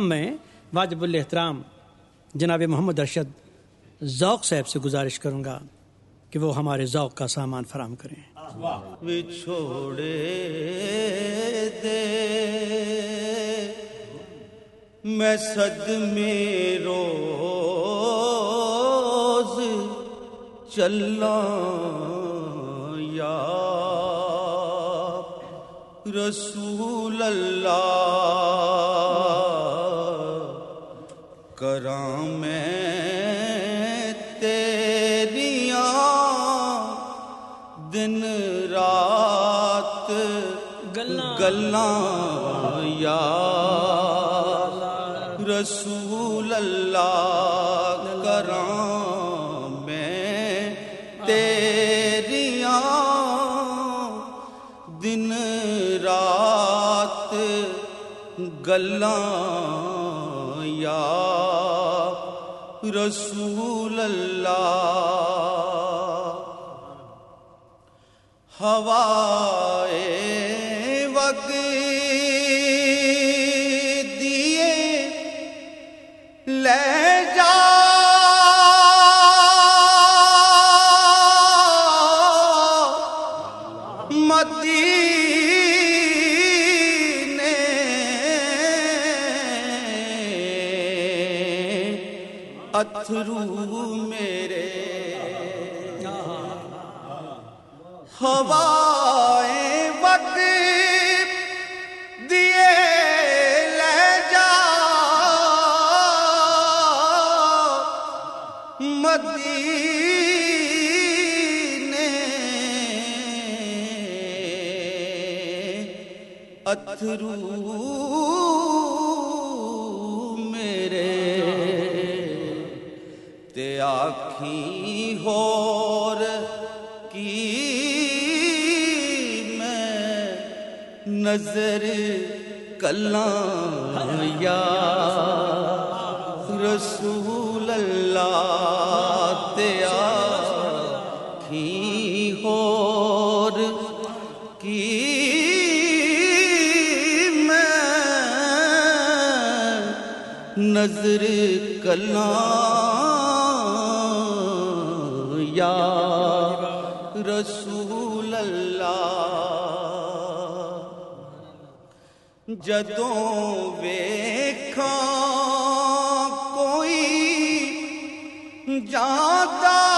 میں واجب الاحترام جناب محمد ارشد ذوق صاحب سے گزارش کروں گا کہ وہ ہمارے ذوق کا سامان فراہم کریں۔ بچھوڑے دے۔ میں صد میں روز چلنا یا رسول اللہ۔ کراں میں تیریاں دن رات گلاں یا رسول اللہ کراں میں تیریاں دن رات گلاں رسول اللہ ہوائے اتھرو میرے تے آخی ہور کی میں نظر کلاں یا نظر کلا یا رسول اللہ۔ جدوں ویکھا کوئی جاتا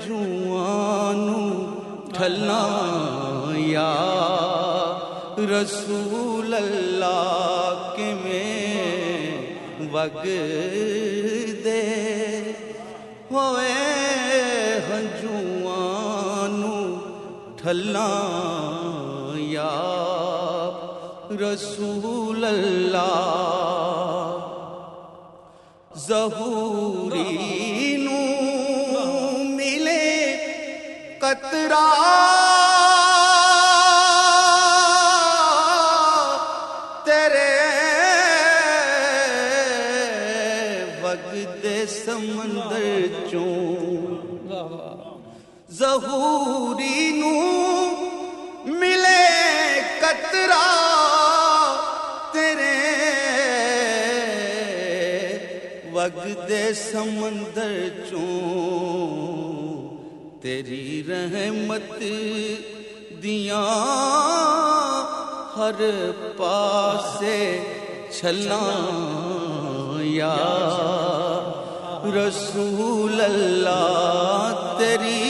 ہنجواں نوں یا رسول اللہ کیویں وگ دے۔ ہوئے ہنجواں نوں یا رسول اللہ۔ ظہوری قطرہ تیرے وقت سمندر چوں ظہوری نوں ملے قطرہ تیرے وقت سمندر چوں تیری رحمت دیاں ہر پاسے چھلاں یا رسول اللہ تیری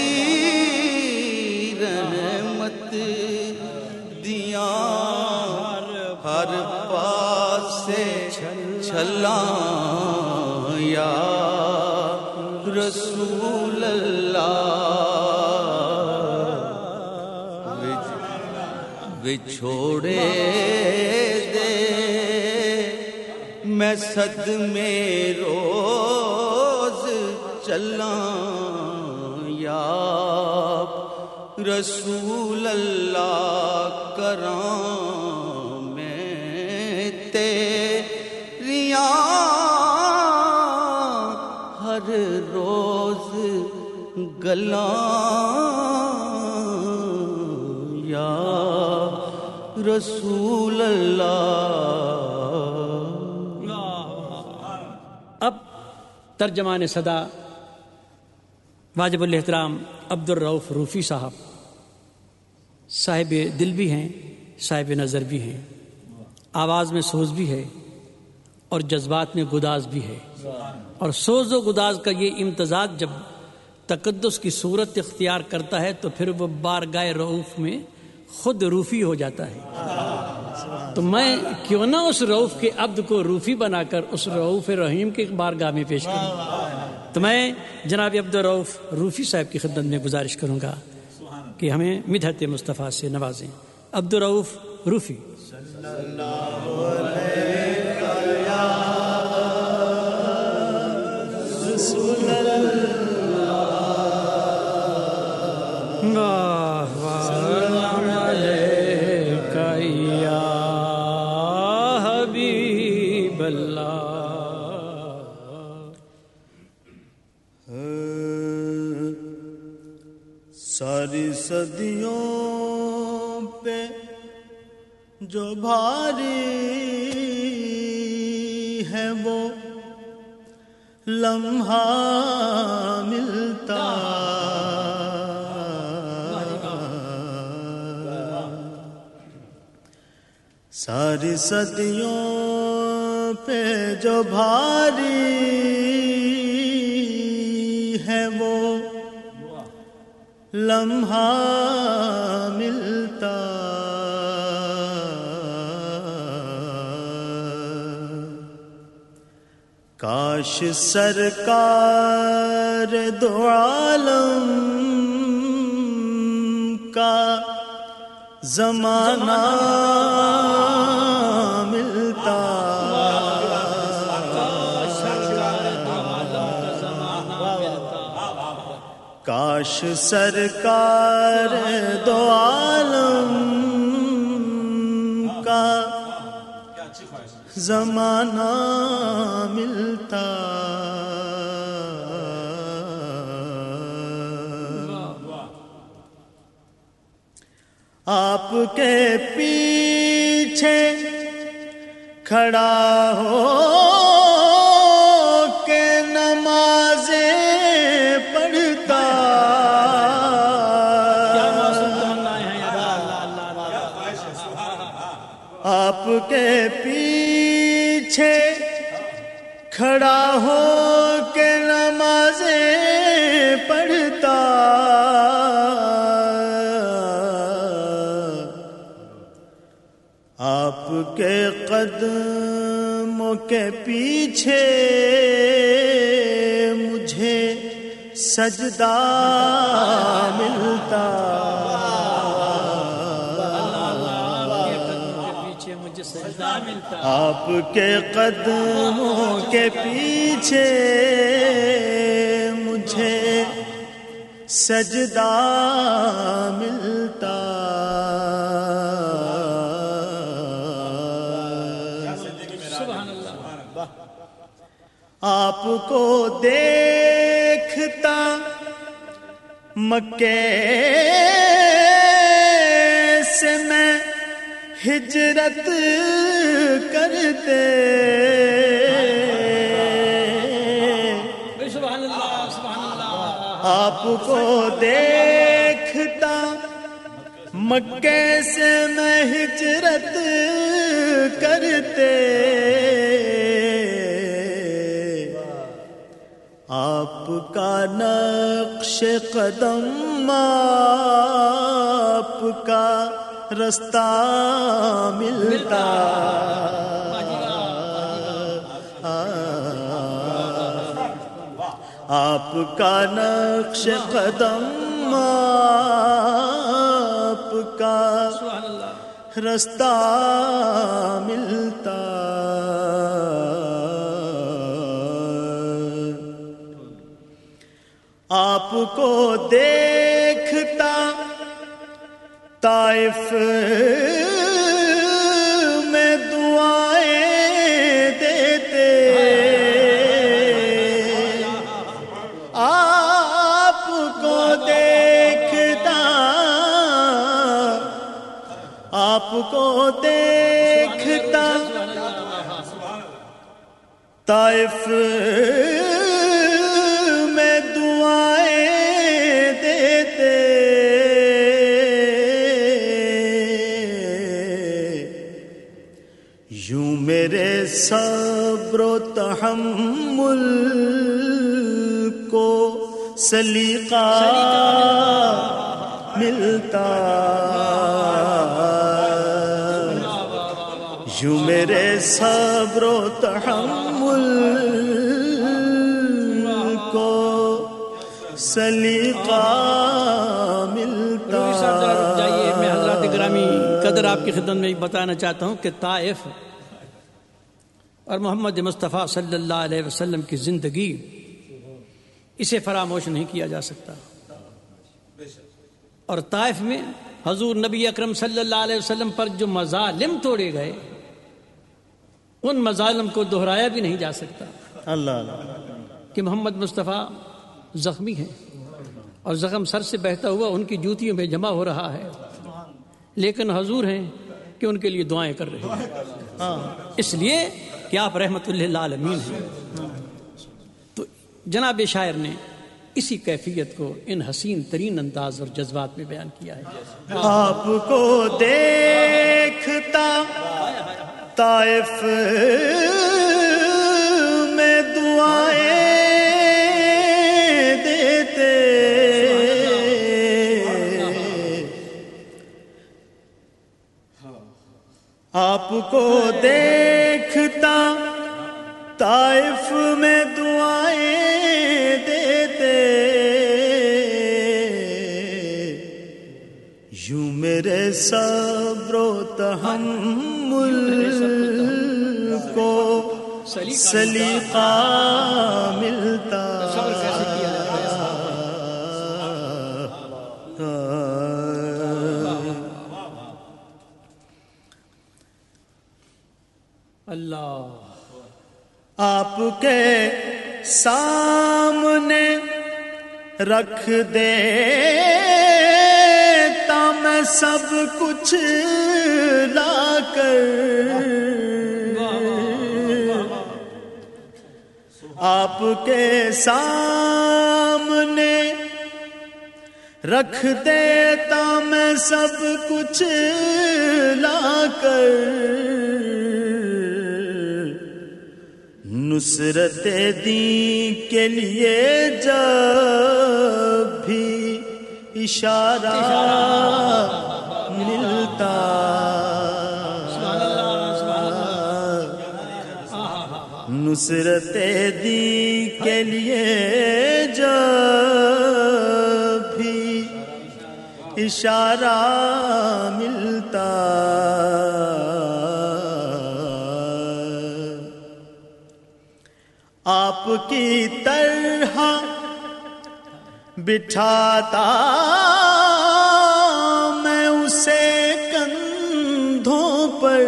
رحمت دیاں ہر پاسے چھلاں یا رسول اللہ۔ بچھوڑے دے۔ میں صد میں روز چلا یا رسول اللہ کرام گلا یا رسول اللہ۔ اب ترجمان صدا واجب الاحترام عبد الرعف روفی صاحب۔ صاحب دل بھی ہیں، صاحب نظر بھی ہیں۔ آواز میں سوز بھی ہے اور جذبات میں گداز بھی ہے۔ اور سوز و گداز کا یہ امتزاج جب تقدس کی صورت اختیار کرتا ہے تو پھر وہ بارگاہ رعوف میں خود روفی ہو جاتا ہے۔ تو میں کیوں نہ اس روف کے عبد کو روفی بنا کر اس روف رحیم کے بارگاہ میں پیش کروں۔ تو میں جناب عبد الروف روفی صاحب کی خدمت میں گزارش کروں گا کہ ہمیں مدحت مصطفیٰ سے نوازیں۔ عبد الروف روفی۔ صدیوں پہ جو بھاری ہے وہ لمحہ ملتا ساری صدیوں پہ جو بھاری لمحہ ملتا۔ کاش سرکار دو عالم کا زمانہ کاش سرکار دو عالم کا زمانہ ملتا آپ کے پیچھے کھڑا ہو کے قدموں کے پیچھے مجھے سجدہ ملتا۔ پیچھے مجھے ملتا آپ کے قدموں کے پیچھے مجھے سجدہ ملتا۔ آپ کو دیکھتا مکے سے میں ہجرت کرتے آپ کو دیکھتا مکے سے میں ہجرت کرتے آپ کا نقش قدم، آپ کا رستہ ملتا۔ آپ کا نقش قدم، آپ کا رستہ ملتا۔ آپ کو دیکھتا طائف میں دعائیں دیتے آپ کو دیکھتا آپ کو دیکھتا طائف میرے صبر و تحمل کو سلیقہ ملتا یوں میرے صبر و تحمل کو سلیقہ ملتا جائیے، میں حضرات گرامی، قدر آپ کی خدمت میں بتانا چاہتا ہوں کہ طائف اور محمد مصطفیٰ صلی اللہ علیہ وسلم کی زندگی اسے فراموش نہیں کیا جا سکتا۔ اور طائف میں حضور نبی اکرم صلی اللہ علیہ وسلم پر جو مظالم توڑے گئے ان مظالم کو دہرایا بھی نہیں جا سکتا۔ اللہ اللہ۔ کہ محمد مصطفیٰ زخمی ہیں اور زخم سر سے بہتا ہوا ان کی جوتیوں میں جمع ہو رہا ہے۔ لیکن حضور ہیں کہ ان کے لیے دعائیں کر رہے ہیں۔ اس لیے کہ آپ رحمت اللہ عالمین ہیں۔ تو جناب شاعر نے اسی کیفیت کو ان حسین ترین انداز اور جذبات میں بیان کیا ہے۔ آپ کو دیکھتا طائف میں دعائیں دیتے۔ آپ کو دیکھ دیتا طائف میں دعائیں دیتے۔ یوں میرے صبر و تحمل کو سلیقہ ملتا۔ سامنے رکھ دے تا میں سب کچھ لا کر۔ آپ کے سامنے رکھ دیتا میں سب کچھ لا کر۔ نصرت دین کے لیے جب بھی اشارہ ملتا۔ نصرت دی کے لیے جب بھی اشارہ ملتا۔ کی طرح بٹھاتا میں اسے کندھوں پر۔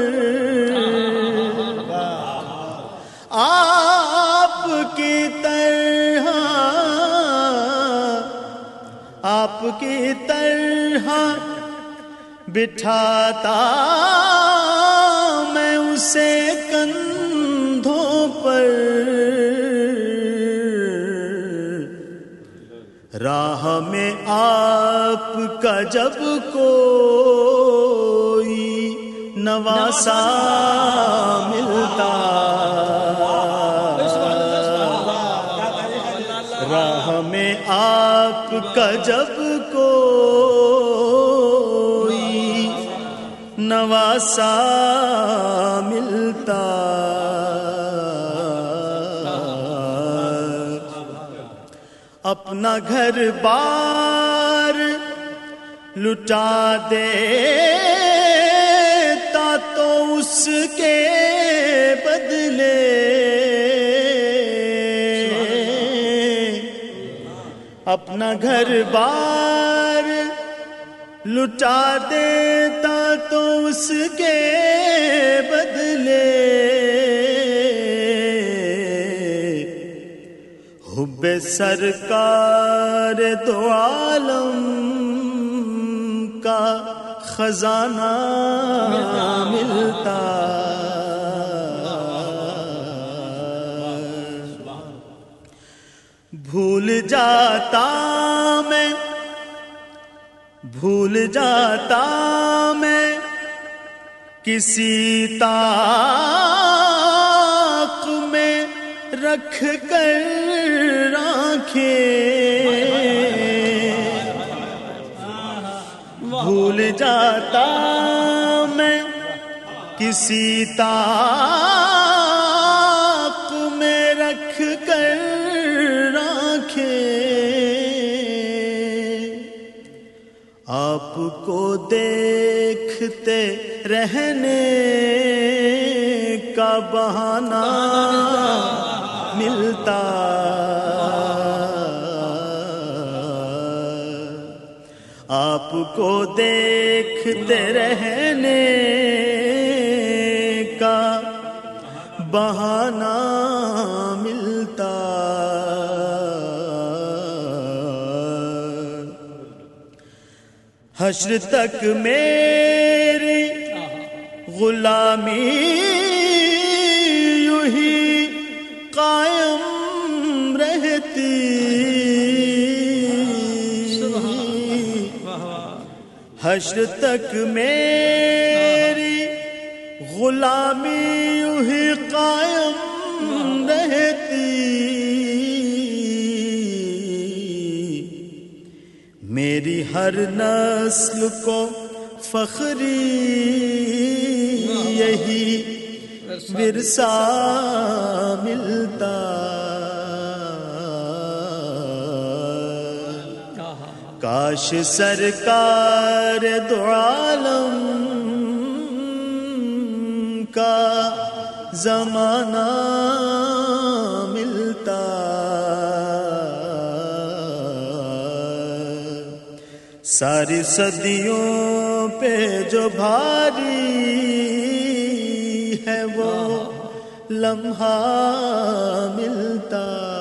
آپ کی طرح، آپ کی طرح بٹھاتا میں اسے کندھوں آپ کا جب کوئی نواسا ملتا۔ راہ میں آپ کا جب کوئی نواسا ملتا۔ اپنا گھر بار لٹا دے اس کے بدلے۔ اپنا گھر بار لٹا دیتا تو اس کے بدلے۔ حب سرکار دو عالم خزانہ ملتا۔ بھول جاتا میں بھول جاتا میں کسی تاق میں رکھ کر آنکھیں۔ جاتا میں کسی تاق میں رکھ کر آپ کو دیکھتے رہنے کا بہانہ ملتا کو دیکھتے رہنے کا بہانہ ملتا۔ حشر تک میری غلامی حشر تک میری غلامی ہی قائم رہتی۔ میری ہر نسل کو فخری یہی ورثہ ملتا۔ کاش سرکار دو عالم کا زمانہ ملتا۔ ساری صدیوں پہ جو بھاری ہے وہ لمحہ ملتا۔